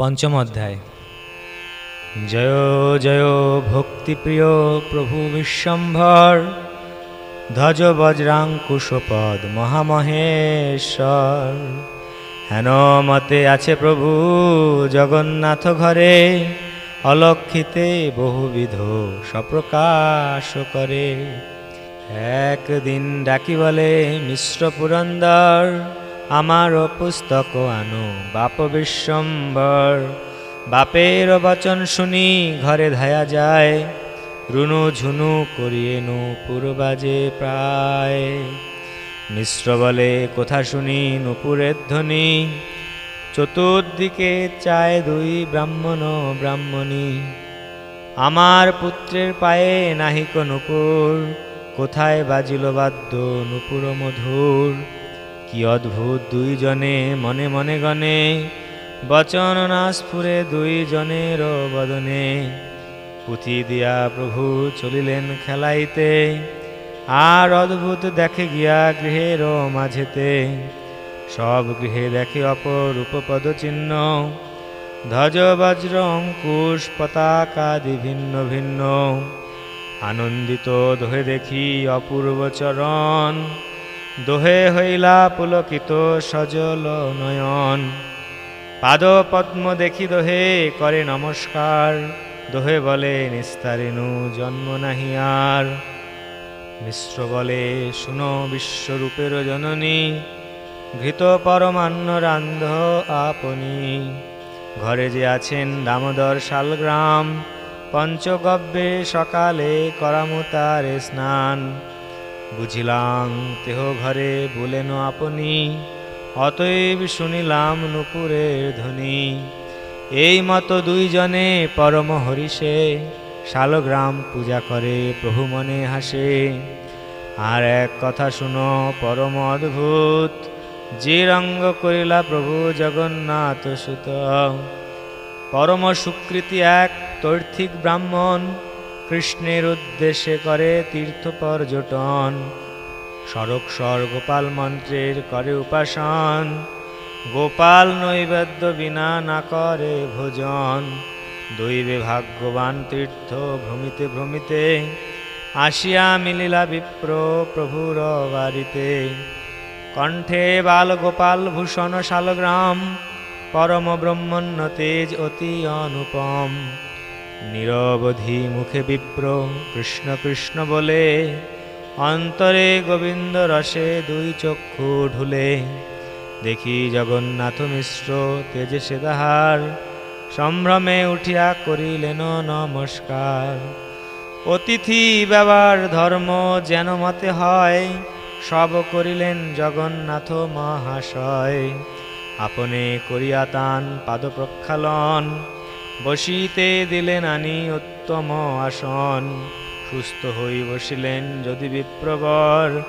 পঞ্চম অধ্যায়। জয় জয় ভক্তিপ্রিয় প্রভু বিশ্বম্ভর, ধ্বজ বজ্রাঙ্কুশপদ মহামহেশ্বর। হেন মতে আছে প্রভু জগন্নাথ ঘরে, অলক্ষিতে বহুবিধ সপ্রকাশ করে। একদিন ডাকি বলে মিশ্র পুরন্দর আমার পুস্তক আনো, বাপ বিশ্বম্বর। বাপের বচন শুনি, ঘরে ধায়া যায়। রুনু ঝুনু করিয়ে নু পুরবাজে প্রায়। মিশ্র বলে কথা শুনি নুপুরের ধ্বনি। চতুর্দিকে চায় দুই ব্রাহ্মণ ব্রাহ্মণী। আমার পুত্রের পায়ে নাহিক নুপুর। কোথায় বাজিল বাদ্য নুপুর মধুর। কি অদ্ভুত দুইজনে মনে মনে গণে বচন না স্ফুরে দুইজনের বদনে। পুঁথি দিয়া প্রভু চলিলেন খেলাইতে, আর অদ্ভুত দেখে গিয়া গৃহের মাঝেতে। সব গৃহে দেখে অপরূপ পদচিহ্ন, ধ্বজ, বজ্র, অঙ্কুশ পতাকাদি ভিন্ন ভিন্ন। আনন্দিত ধরে দেখি অপূর্ব চরণ দোহে হইলা পুলকিত সজল নয়ন। পাদ পদ্ম দেখি দোহে করে নমস্কার। দোহে বলে নিস্তারিনু জন্ম নাহি আর। মিশ্র বলে, শুনো বিশ্বরূপের জননী, ঘৃত পরমান্ন রান্ধ আপনি। ঘরে যে আছেন দামোদর শালগ্রাম পঞ্চগব্যে সকালে করামুতারে স্নান। বুঝিলাম, তেহ ঘরে বলেন আপনি, অতএব শুনিলাম নুপুরের ধ্বনি। এই মতো দুইজনে পরম হরিষে শালগ্রাম পূজা করে প্রভু মনে হাসে। আর এক কথা শুনো, পরম অদ্ভুত, যে রঙ্গ করিলা প্রভু জগন্নাথ সুত পরম সুকৃতি এক তৈর্থিক ব্রাহ্মণ কৃষ্ণের উদ্দেশ্যে করে তীর্থ পর্যটন। সরক্ষর গোপাল মন্ত্রের করে উপাসন। গোপাল নৈবেদ্য বিনা না করে ভোজন। দৈবে ভাগ্যবান তীর্থ ভ্রমিতে ভ্রমিতে আসিয়া মিলিলা বিপ্র প্রভুর বাড়িতে। কণ্ঠে বাল গোপাল ভূষণ শালগ্রাম পরম ব্রহ্মণ্য তেজ অতি অনুপম। নিরবধি মুখে বিপ্র, কৃষ্ণ কৃষ্ণ বলে, অন্তরে গোবিন্দ রসে দুই চক্ষু ঢুলে। দেখি জগন্নাথ মিশ্র তেজে সে তাহার সম্ভ্রমে উঠিয়া করিলেন নমস্কার। অতিথি ব্যবহার ধর্ম যেন মতে হয়, সব করিলেন জগন্নাথ মহাশয়। আপনে করিয়া তান পাদ প্রক্ষালন বসিতে দিলেন আনি উত্তম আসন। সুস্থ হই বসিলেন যদি বিপ্রবর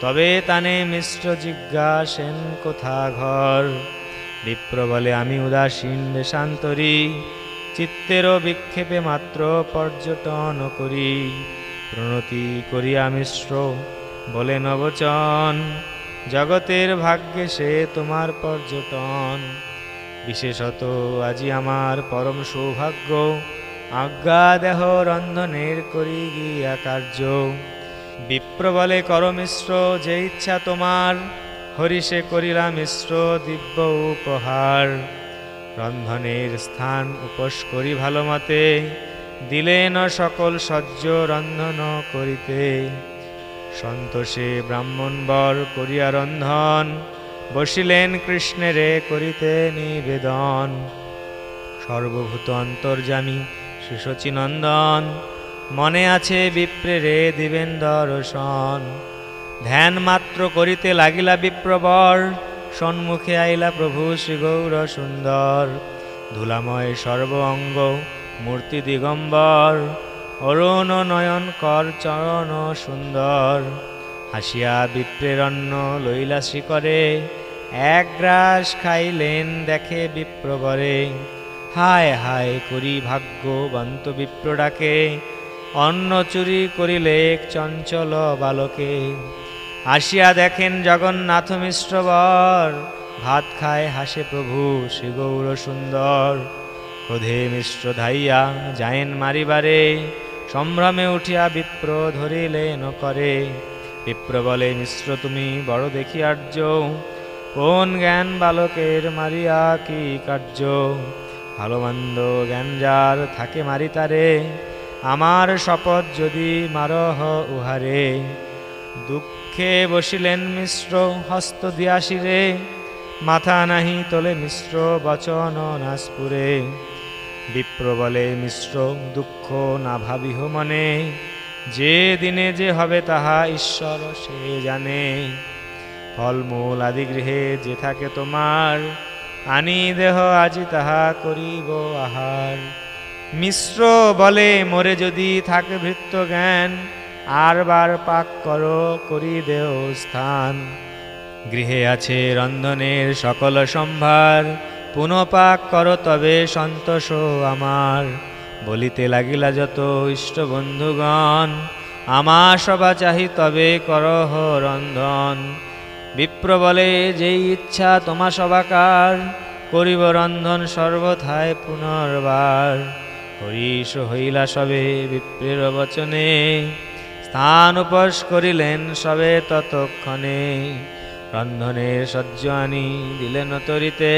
তবে তানে মিশ্র জিজ্ঞাসেন, কোথা ঘর? বিপ্র বলে, আমি উদাসীন, দেশান্তরী, চিত্তেরও বিক্ষেপে মাত্র পর্যটন করি। প্রণতি করিয়া মিশ্র বলে, নবচন, জগতের ভাগ্যে সে তোমার পর্যটন। বিশেষত আজি আমার পরম সৌভাগ্য, আজ্ঞা দেহ রন্ধনের করি গিয়া কার্য। বিপ্র বলে, কর মিশ্র, যে ইচ্ছা তোমার হরিষে করিলা মিশ্র দিব্য উপহার। রন্ধনের স্থান উপোস করি ভালো মতে দিলেন সকল সহ্য রন্ধন করিতে। সন্তোষে ব্রাহ্মণবর করিয়া রন্ধন বসিলেন কৃষ্ণেরে করিতে নিবেদন। সর্বভূত অন্তর্জামী সুশচীনন্দন মনে আছে বিপ্রেরে দিবেন দর্শন। ধ্যান মাত্র করিতে লাগিলা বিপ্রবর সম্মুখে আইলা প্রভু শ্রী গৌর সুন্দর ধুলাময় সর্ব অঙ্গ মূর্তি দিগম্বর, অরুণ নয়ন কর চরণ সুন্দর। হাসিয়া বিপ্রেরণ্য লইলা শ্রীকরে এক গ্রাস খাইলেন, দেখে বিপ্রবরে হায় হায়, করি ভাগ্যবন্ত বিপ্র ডাকে অন্ন চুরি করিলে চঞ্চল বালকে। আসিয়া দেখেন জগন্নাথ মিশ্রবর, ভাত খায় হাসে প্রভু শ্রী গৌর সুন্দর। ক্রোধে মিশ্র ধাইয়া যায়েন মারিবারে, সম্ভ্রমে উঠিয়া বিপ্র ধরিলেন করে। বিপ্র বলে মিশ্র তুমি বড় দেখি আর্য কোন জ্ঞান বালকের মারিয়া কি কার্য? ভালো মন্দ জ্ঞান যার থাকে মারি তারে। আমার শপথ যদি মারহ উহারে। দুঃখে বসিলেন মিশ্র, হস্ত দিয়াশিরে মাথা নাহি তোলে মিশ্র, বচন নাসপুরে। বিপ্র বলে মিশ্র, দুঃখ না ভাবিহ মনে। যে দিনে যে হবে তাহা ঈশ্বর, সে জানে। ফলমূল আদি গৃহে যে থাকে তোমার, আনি দেহ আজি তাহা করিব আহার। মিশ্র বলে মরে যদি থাকে ভৃত্য জ্ঞান, আর বার পাক করো, করি দেহ স্থান। গৃহে আছে রন্ধনের সকল সম্ভার পুনপাক করো তবে সন্তোষ আমার। বলিতে লাগিলা যত ইষ্ট বন্ধুগণ, আমার সভা চাহি তবে করহ রন্ধন বিপ্র বলে যেই ইচ্ছা তোমা সবাকার করিব রন্ধন সর্বথায় পুনর্বার। হরিষ হইলা সবে বিপ্রের বচনে, স্থান উপস করিলেন সবে ততক্ষণে। রন্ধনের সহ্য আনি দিলেন তরিতে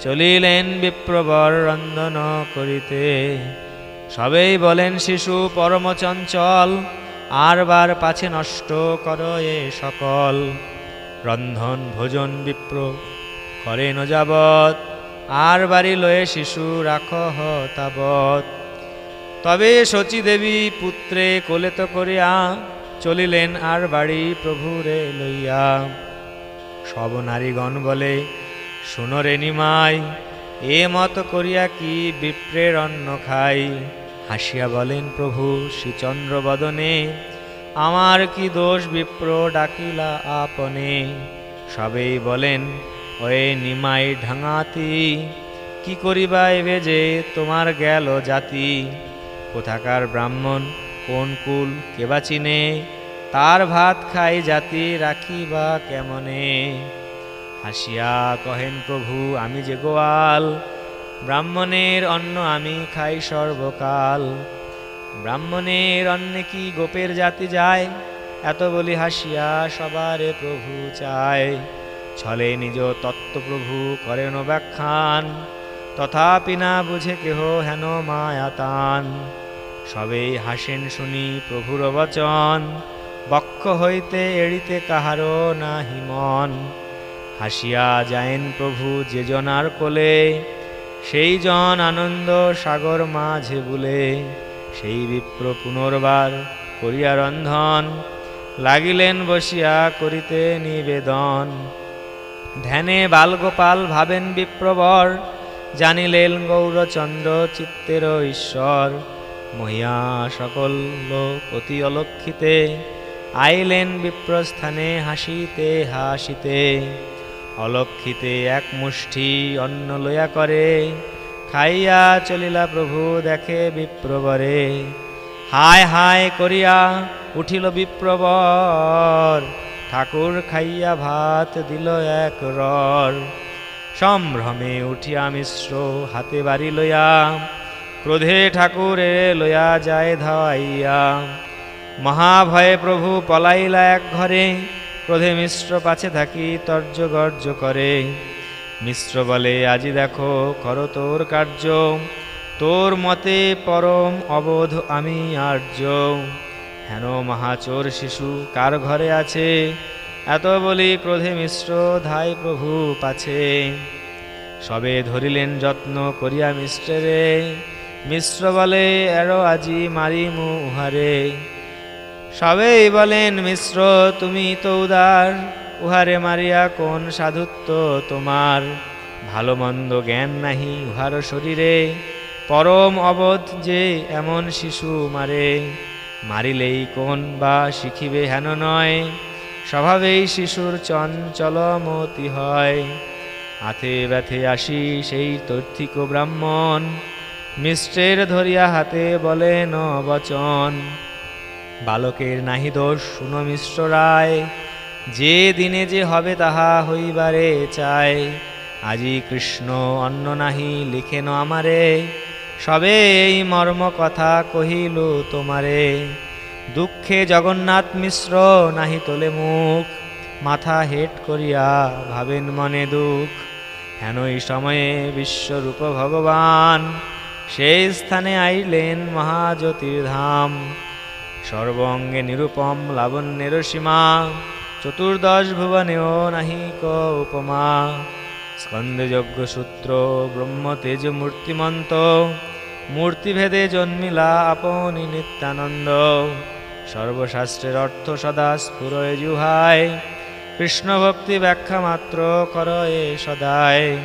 চলিলেন বিপ্রবর রন্ধন করিতে। সবেই বলেন, শিশু, পরম চঞ্চল, আর বার পাছে নষ্ট কর এ সকল। রন্ধন ভোজন বিপ্র, করে যাবৎ। আর বাড়ি লয়ে শিশু রাখ তাবৎ। তবে শচী দেবী পুত্রে কোলেত করিয়া চলিলেন আর বাড়ি প্রভুরে লইয়া। সব নারীগণ বলে শুনরে নিমাই, এ মত করিয়া কি বিপ্রের অন্ন খাই? হাসিয়া বলেন, প্রভু, শ্রীচন্দ্র বদনে, আমার কি দোষ বিপ্র ডাকিলা আপনে? সবেই বলেন, ওয়ে নিমাই ঢাঙাতি, কি করিবা এবে যে তোমার গেল জাতি। কোথাকার ব্রাহ্মণ, কোন কুল কেবা চিনে? তার ভাত খাই জাতি, রাখিবা কেমনে? হাসিয়া কহেন, প্রভু, আমি যে গোয়াল, ব্রাহ্মণের অন্ন আমি খাই সর্বকাল। ব্রাহ্মণের অন্নে কি গোপের জাতি যায়? এত বলি হাসিয়া সবারে প্রভু চায়। ছলে নিজ তত্ত্বপ্রভু করেন ব্যাখ্যান, তথাপি না বুঝে কেহ হেন মায়াতান সবেই হাসেন শুনি প্রভুর বচন, বক্ষ হইতে এড়িতে কাহারও না হিমন হাসিয়া যায়েন প্রভু যে জনার কোলে, সেই জন আনন্দ সাগর মাঝে বুলে। সেই বিপ্র পুনর্বার করিয়া রন্ধন, লাগিলেন বসিয়া করিতে নিবেদন। ধ্যানে বালগোপাল ভাবেন বিপ্রবর, জানিলেন গৌরচন্দ্র চিত্তের ঈশ্বর। মহিয়া সকল লোক অতি অলক্ষিতে, আইলেন বিপ্রস্থানে হাসিতে হাসিতে। অলক্ষিতে এক মুষ্টি অন্ন লইয়া করে, খাইয়া চলিলা প্রভু দেখে বিপ্রবরে। হায় হায় করিয়া উঠিল বিপ্রবর, ঠাকুর খাইয়া ভাত দিল এক রর। সম্ভ্রমে উঠিয়া মিশ্র হাতে বাড়ি লইয়া, ক্রোধে ঠাকুরে লইয়া যায় ধাওয়াইয়া মহাভয়ে প্রভু পলাইলা এক ঘরে ক্রোধে মিশ্র পাছে থাকি তর্য গর্জ করে। মিশ্র বলে, আজি দেখো, কর তোর কার্য। তোর মতে পরম অবোধ আমি আর্য। হেন মহাচোর শিশু কার ঘরে আছে? এত বলি ক্রোধে মিশ্র ধাই প্রভু পাছে। সবে ধরিলেন যত্ন করিয়া মিশ্রে মিশ্র বলে, এরো আজি মারিমু উহারে। সবেই বলেন, মিশ্র, তুমি তো উদার। উহারে মারিয়া, কোন সাধুত্ব তোমার? ভালো মন্দ জ্ঞান নাহি উহার শরীরে। পরম অবধ যে এমন শিশু মারে। মারিলেই কোন বা শিখিবে হেন নয়। স্বভাবেই শিশুর চঞ্চলমতি হয়। হাতে ব্যথে আসি সেই তর্থিক ব্রাহ্মণ। মিশ্রের ধরিয়া হাতে বলেন বচন বালকের নাহি দোষ শুনো মিশ্র রায়, যে দিনে যে হবে তাহা হইবারে চায় আজি কৃষ্ণ অন্য নাহি লিখেন আমারে, সবে এই মর্ম কথা কহিল তোমারে। দুঃখে জগন্নাথ মিশ্র নাহি তোলে মুখ, মাথা হেট করিয়া ভাবেন মনে দুঃখ। হেন হেনই সময়ে বিশ্বরূপ ভগবান, সেই স্থানে আইলেন মহাজ্যোতির ধাম সর্বঙ্গে নিরূপম লাবণ্যের সীমা চতুর্দশ ভুবনেও নাহিক উপমা। স্কন্দযজ্ঞ সূত্র ব্রহ্মতেজ মূর্তিমন্ত মূর্তিভেদে জন্মিলা আপনি নিত্যানন্দ। সর্বশাস্ত্রের অর্থ সদা স্ফুরয় জুহায় কৃষ্ণ ভক্তি ব্যাখ্যা মাত্র কর এ সদায়।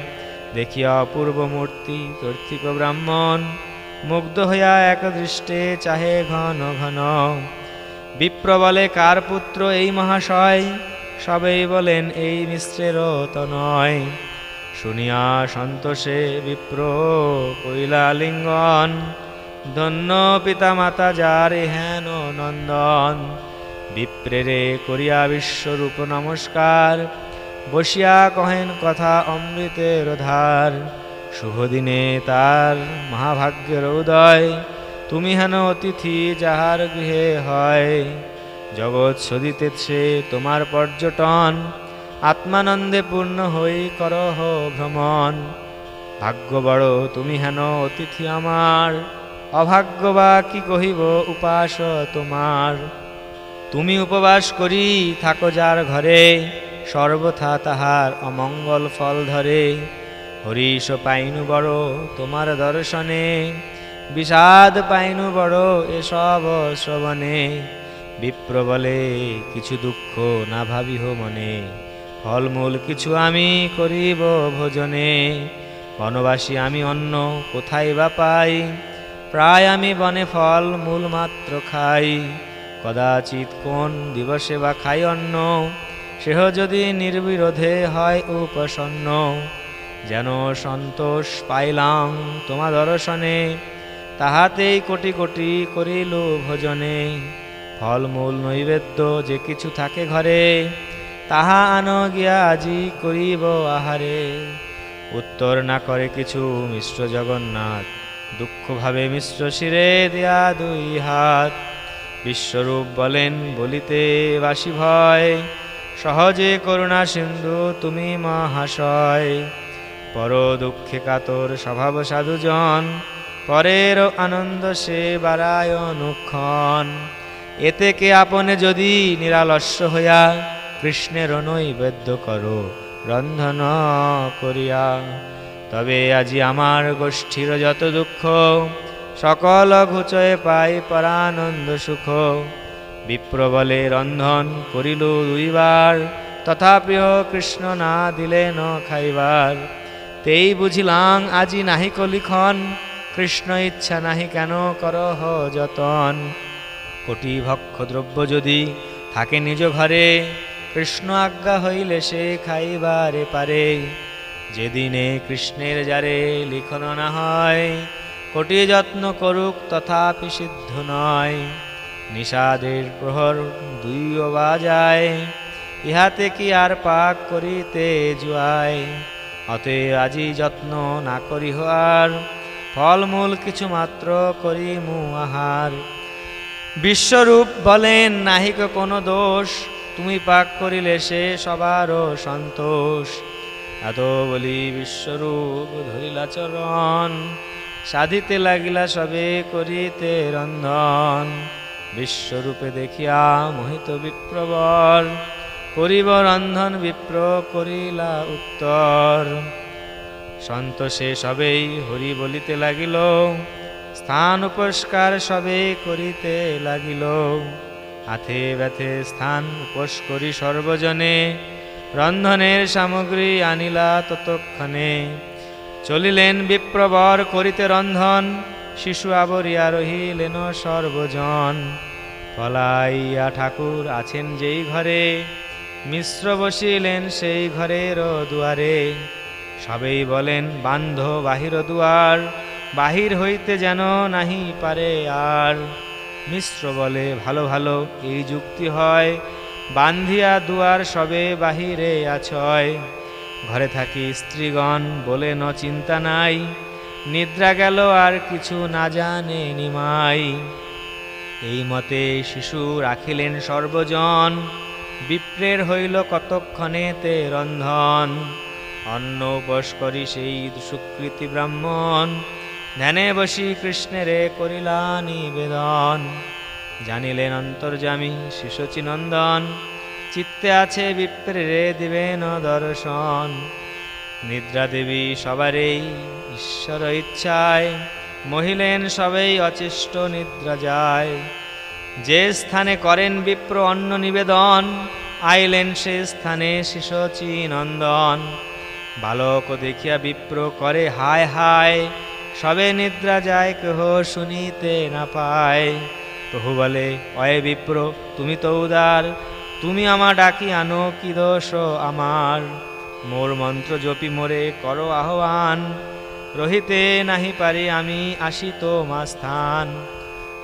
দেখিয়া অপূর্ব মূর্তি তর্থিক ব্রাহ্মণ মুগ্ধ হইয়া এক দৃষ্টে চাহে ঘন ঘন, বিপ্র বলে, কার পুত্র এই মহাশয়? সবেই বলেন এই মিশ্রের নয়। শুনিয়া সন্তোষে বিপ্র কইলা লিঙ্গন ধন্য পিতা মাতা যার হেন নন্দন। বিপ্রেরে করিয়া বিশ্বরূপ নমস্কার, বসিয়া কহেন কথা অমৃতের ধার। শুভ দিনে তার মহাভাগ্যের উদয়। তুমি হেন অতিথি যাহার গৃহে হয়। জগৎ সদিতেছে তোমার পর্যটন। আত্মানন্দে পূর্ণ হই করহ ভ্রমণ। ভাগ্য বড়, তুমি হেন অতিথি আমার। অভাগ্য বা কি কহিব উপাস তোমার। তুমি উপবাস করি, থাকো যার ঘরে। সর্বথা তাহার অমঙ্গল ফল ধরে। হরিষ পাইনু বড় তোমার দর্শনে, বিষাদ পাইনু বড় এসব শ্রবণে। বিপ্র বলে, কিছু দুঃখ না ভাবিহ মনে, ফলমূল কিছু আমি করিব ভোজনে। বনবাসী আমি অন্য কোথায় বা পাই, প্রায় আমি বনে ফল মূল মাত্র খাই। কদাচিৎ কোন দিবসে বা খাই অন্ন, সেহ যদি নির্বিরোধে হয় উপসন্ন যেন সন্তোষ পাইলাম তোমা দর্শনে, তাহাতেই কোটি কোটি করিল ভোজনে। ফলমূল, নৈবেদ্য যে কিছু থাকে ঘরে, তাহা আন গিয়া আজি করিব আহারে। উত্তর না করে কিছু মিশ্র জগন্নাথ দুঃখ ভাবে মিশ্র শিরে দেয়া দুই হাত। বিশ্বরূপ বলেন বলিতে বাসি ভয়, সহজে করুণা সিন্ধু তুমি মহাশয়। পর দুঃখে কাতর স্বভাব সাধুজন, পরের আনন্দ সে বারায় অনুক্ষণ। এতে কে আপনে যদি নিরালস্য হইয়া কৃষ্ণের নৈবেদ্য করো, রন্ধন করিয়া। তবে আজি আমার গোষ্ঠীর যত দুঃখ, সকল ঘুচয়ে পাই পরানন্দ সুখ। বিপ্র বলে, রন্ধন করিল দুইবার, তথাপিও কৃষ্ণ না দিলেন খাইবার। তেই বুঝিলাম আজি নাহি কলিখন। কৃষ্ণ ইচ্ছা নাহি কেন করহ যতন। কোটি ভক্ষ দ্রব্য যদি থাকে নিজ ঘরে, কৃষ্ণ আজ্ঞা হইলে সে খাইবারে পারে। যেদিনে কৃষ্ণের যারে লিখন না হয়, কোটি যত্ন করুক তথাপি সিদ্ধ নয়। নিষাদের প্রহর দুইও বাজায়, ইহাতে কি আর পাক করিতে জুয়ায়? অতে আজি যত্ন না করি আর, ফলমূল কিছু মাত্র করি মু আহার। বিশ্বরূপ বলেন, নাহিক কোনো দোষ, তুমি পাক করিলে সে সবারও সন্তোষ। এত বলি বিশ্বরূপ ধরিলা চরণ, সাধিতে লাগিলা সবে করিতে রন্ধন। বিশ্বরূপে দেখিয়া মোহিত বিপ্রবর করিব রন্ধন বিপ্র, করিলা উত্তর। সন্তোষে সবেই হরি বলিতে লাগিল, স্থান উপস্কার সবে করিতে লাগিল। হাতে ব্যথে স্থান উপোস করি সর্বজনে, রন্ধনের সামগ্রী আনিলা ততক্ষণে। চলিলেন বিপ্রবর করিতে রন্ধন, শিশু আবরিয়া রহিলেন সর্বজন। পলাইয়া ঠাকুর আছেন যেই ঘরে মিশ্র বসিলেন সেই ঘরের দুয়ারে। সবেই বলেন, বান্ধ বাহির দুয়ার, বাহির হইতে যেন নাহি পারে আর। মিশ্র বলে, ভালো ভালো, এই যুক্তি হয়। বান্ধিয়া দুয়ার সবে বাহিরে আছয়। ঘরে থাকি স্ত্রীগণ, বলে ন চিন্তা নাই। নিদ্রা গেল আর কিছু না জানে নিমাই। এই মতে শিশু রাখিলেন সর্বজন। বিপ্রের হইল কতক্ষণে তে রন্ধন। অন্ন উপোস করি সেই সুকৃতি ব্রাহ্মণ। ধ্যানে বসি কৃষ্ণেরে করিলা নিবেদন। জানিলেন অন্তর্জামী শিশুচিনন্দন চিত্তে আছে বিপ্রেরে দিবেন দর্শন। নিদ্রা দেবী সবারই ঈশ্বর ইচ্ছায়, মহিলেন সবেই অচেষ্ট নিদ্রা যায়। যে স্থানে করেন বিপ্র অন্ন নিবেদন, আইলেন সে স্থানে শিশচী নন্দন। বালক দেখিয়া বিপ্র করে, হায় হায়, সবে নিদ্রা যায়, কেহ শুনিতে না পায়। প্রভু বলে, অয়ে বিপ্র, তুমি তো উদার, তুমি আমা ডাকি আনো, কি দোষ আমার? মোর মন্ত্র জপি মোরে করো আহ্বান, রহিতে নাহি পারি আমি আসি তো মা স্থান।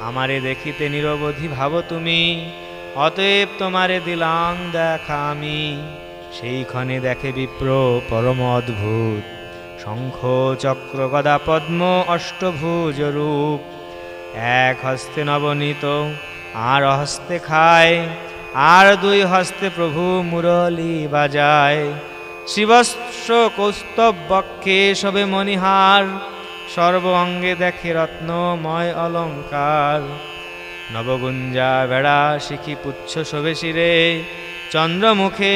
আমারে দেখিতে নিরবধি ভাব তুমি। অতএব তোমারে দিলাং দেখা আমি। সেইখানে দেখে বিপ্র পরম অদ্ভুত। শঙ্খ চক্র গদা পদ্ম অষ্টভুজ রূপ। এক হস্তে নবনীত, আর হস্তে খায়। আর দুই হস্তে প্রভু মুরলি বাজায়। শিবস্ব কৌস্তব বক্ষে সবে মণিহার। সর্ব অঙ্গে দেখে রত্নময় অলঙ্কার। নবগুঞ্জা বেড়া শিখি পুচ্ছ শোভে শিরে চন্দ্রমুখে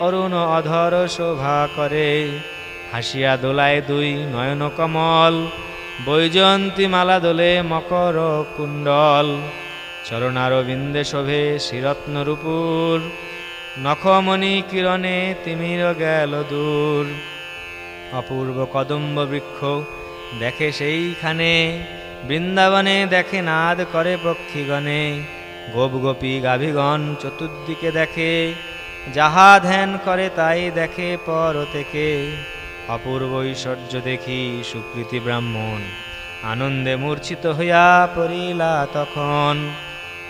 অরুণ অধর শোভা করে। হাসিয়া দোলায় দুই নয়ন কমল, বৈজয়ন্তী মালা দোলে মকর কুণ্ডল। চরণারবিন্দে শোভে শ্রীরত্ন রূপুর, নখমণি কিরণে তিমির গেল দূর। অপূর্ব কদম্ব বৃক্ষ দেখে সেইখানে বৃন্দাবনে দেখে নাদ করে পক্ষীগণে, গোপ গোপী গাভীগণ চতুর্দিকে দেখে, যাহা ধ্যান করে তাই দেখে পর থেকে। অপূর্ব ঐশ্বর্য দেখি সুকৃতি ব্রাহ্মণ, আনন্দে মূর্ছিত হইয়া পড়িলা তখন।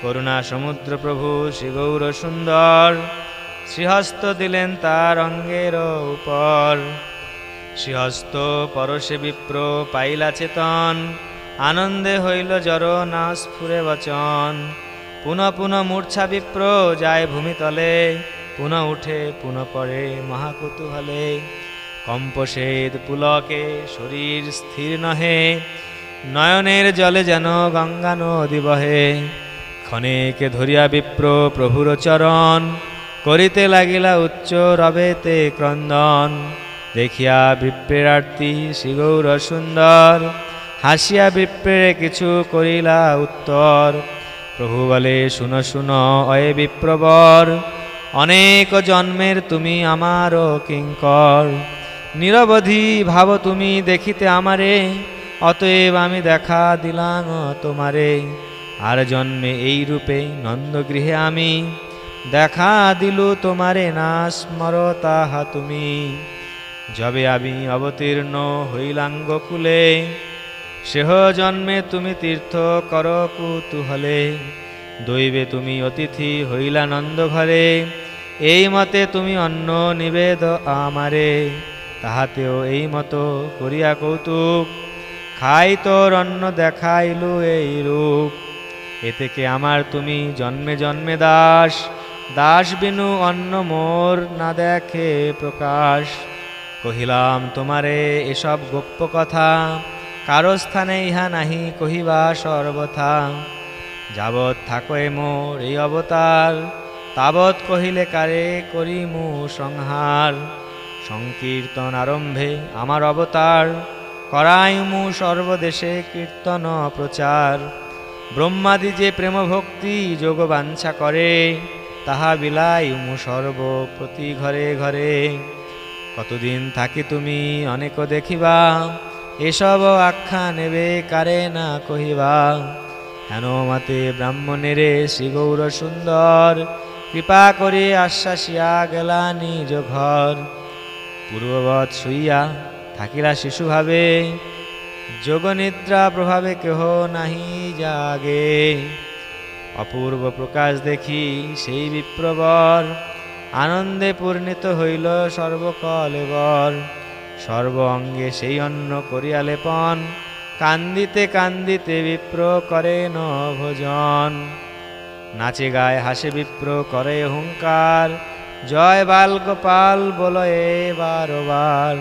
করুণা সমুদ্র প্রভু শ্রীগৌর সুন্দর শ্রীহস্ত দিলেন তার অঙ্গের উপর। শ্রীহস্ত পরশে বিপ্র পাইলা চেতন, আনন্দে হইল জর না স্ফুরে বচন। পুনঃ পুনঃ মূর্ছা বিপ্র যায় ভূমিতলে পুনঃ উঠে পুনঃ পড়ে মহাকুতুহলে। কম্পসেদ পুলকে শরীর স্থির নহে, নয়নের জলে যেন গঙ্গা নদী বহে। ক্ষণেকে ধরিয়া বিপ্র প্রভুর চরণ, করিতে লাগিলা উচ্চ রবেতে ক্রন্দন। দেখিয়া বিপ্রের আরতি শ্রীগৌর সুন্দর হাসিয়া বিপ্রের কিছু করিলা উত্তর। প্রভু বলে শুনো শুনো, অয়ে বিপ্রবর। অনেক জন্মের তুমি আমারও কিঙ্কর। নিরবধি ভাব তুমি দেখিতে আমারে, অতএব আমি দেখা দিলাম তোমারে। আর জন্মে এই রূপে নন্দগৃহে আমি, দেখা দিলু তোমারে না স্মর তাহা তুমি। যবে আমি অবতীর্ণ হইলাঙ্গ কুলে সেহ জন্মে তুমি তীর্থ কর কুতুহলে, দৈবে তুমি অতিথি হইলা নন্দ ঘরে এই মতে তুমি অন্ন নিবেদ আমারে, তাহাতেও এই মতো করিয়া কৌতুক খাই তোর অন্ন দেখাইলু এই রূপ। এ থেকে আমার তুমি জন্মে জন্মে দাস দাস বিনু অন্ন মোর না দেখে প্রকাশ। কহিলাম, তোমারে এসব গোপ্য কথা, কারও স্থানে ইহা নাহি কহিবা সর্বথা। যাবৎ থাকো এ মোর এই অবতার, তাবৎ কহিলে কারে করিমু সংহার। সংকীর্তন আরম্ভে আমার অবতার করাই মু সর্বদেশে কীর্তন প্রচার। ব্রহ্মাদি যে প্রেম ভক্তি যোগ বাঞ্ছা করে, তাহা বিলাইমু সর্ব প্রতি ঘরে ঘরে। কতদিন থাকি তুমি অনেক দেখিবা এসব আখ্যা নেবে, কারে না কহিবা। হেন মতে ব্রাহ্মণেরে শ্রীগৌর সুন্দর, কৃপা করে আশ্বাসিয়া গেলা নিজ ঘর। পূর্ববৎ শুইয়া থাকিলা শিশু ভাবে যোগনিদ্রা প্রভাবে কেহ নাহি জাগে। অপূর্ব প্রকাশ দেখি সেই বিপ্রবর আনন্দে পূর্ণিত হইল সর্বকলেবর সর্ব অঙ্গে সেই অন্ন করিয়া লেপন, কান্দিতে কান্দিতে বিপ্র করে ভোজন নাচে গায়ে হাসে বিপ্র করে হুঙ্কার, জয় বাল গোপাল বলো বারবার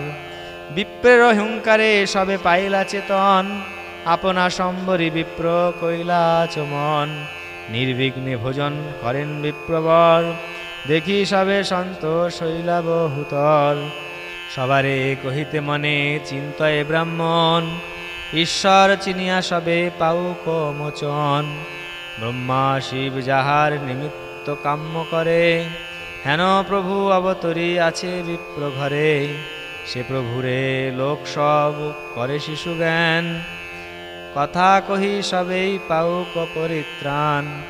বিপ্রের হুঙ্কারে সবে পাইলা চেতন, আপনা সম্বরী বিপ্র কৈলা চমন। নির্বিঘ্নে ভোজন করেন বিপ্রবর দেখি সবে সন্তোষ হইলা বহুতর সবারে কহিতে মনে, চিন্তয়ে ব্রাহ্মণ, ঈশ্বর চিনিয়া সবে পাউক মোচন ব্রহ্মা শিব যাহার নিমিত্ত কাম্য করে, হেন প্রভু অবতরী আছে বিপ্র ঘরে। সে প্রভুরে লোক সব করে শিশু জ্ঞান। কথা কহি সবেই পাউক পরিত্রাণ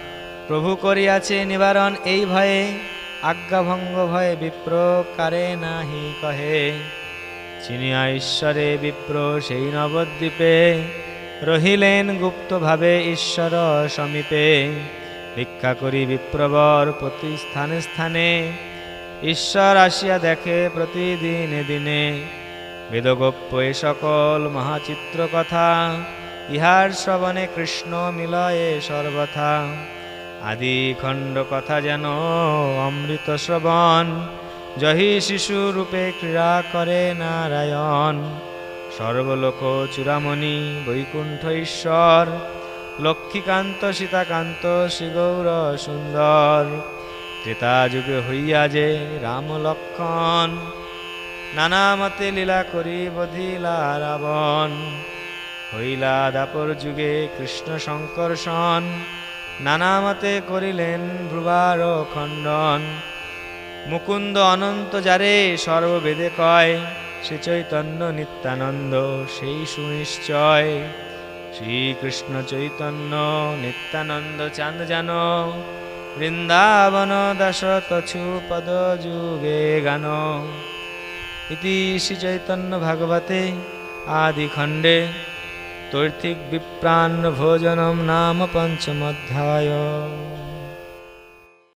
প্রভু করিয়াছে নিবারণ এই ভয়ে আজ্ঞাভঙ্গ ভয়ে বিপ্র কারে নাহি কহে। চিনিয়া ঈশ্বরে বিপ্র, সেই নবদ্বীপে রহিলেন গুপ্তভাবে ঈশ্বর সমীপে। ভিক্ষা করি বিপ্রবর প্রতি স্থানে স্থানে। ঈশ্বর আসিয়া দেখে প্রতিদিনে দিনে। বেদগোপ্য এ সকল মহাচিত্র কথা ইহার শ্রবণে কৃষ্ণ মিলয়ে সর্বথা। আদি খণ্ড কথা যেন অমৃত শ্রবণ জহি শিশু রূপে ক্রীড়া করে নারায়ণ। সর্বলোক চূড়ামণি, বৈকুণ্ঠ ঈশ্বর। লক্ষ্মীকান্ত, সীতাকান্ত, শ্রীগৌর সুন্দর। ত্রেতা যুগে হইয়া যে রাম লক্ষণ। নানা মতে লীলা করি বধিলা রাবণ হইলা দাপর যুগে কৃষ্ণ শঙ্কর্ষণ নানা মতে করিলেন ভ্রুবার খণ্ডন। মুকুন্দ অনন্ত যারে সর্ববেদে কয় শ্রী চৈতন্য নিত্যানন্দ, সেই সুনিশ্চয়। শ্রীকৃষ্ণ চৈতন্য নিত্যানন্দ চাঁদ জান বৃন্দাবন দাস তছু পদ যুগে গান। ইতি শ্রী চৈতন্য ভাগবতে আদি तैर्थिकविप्रान्नभोजनं नाम पञ्चमध्याय।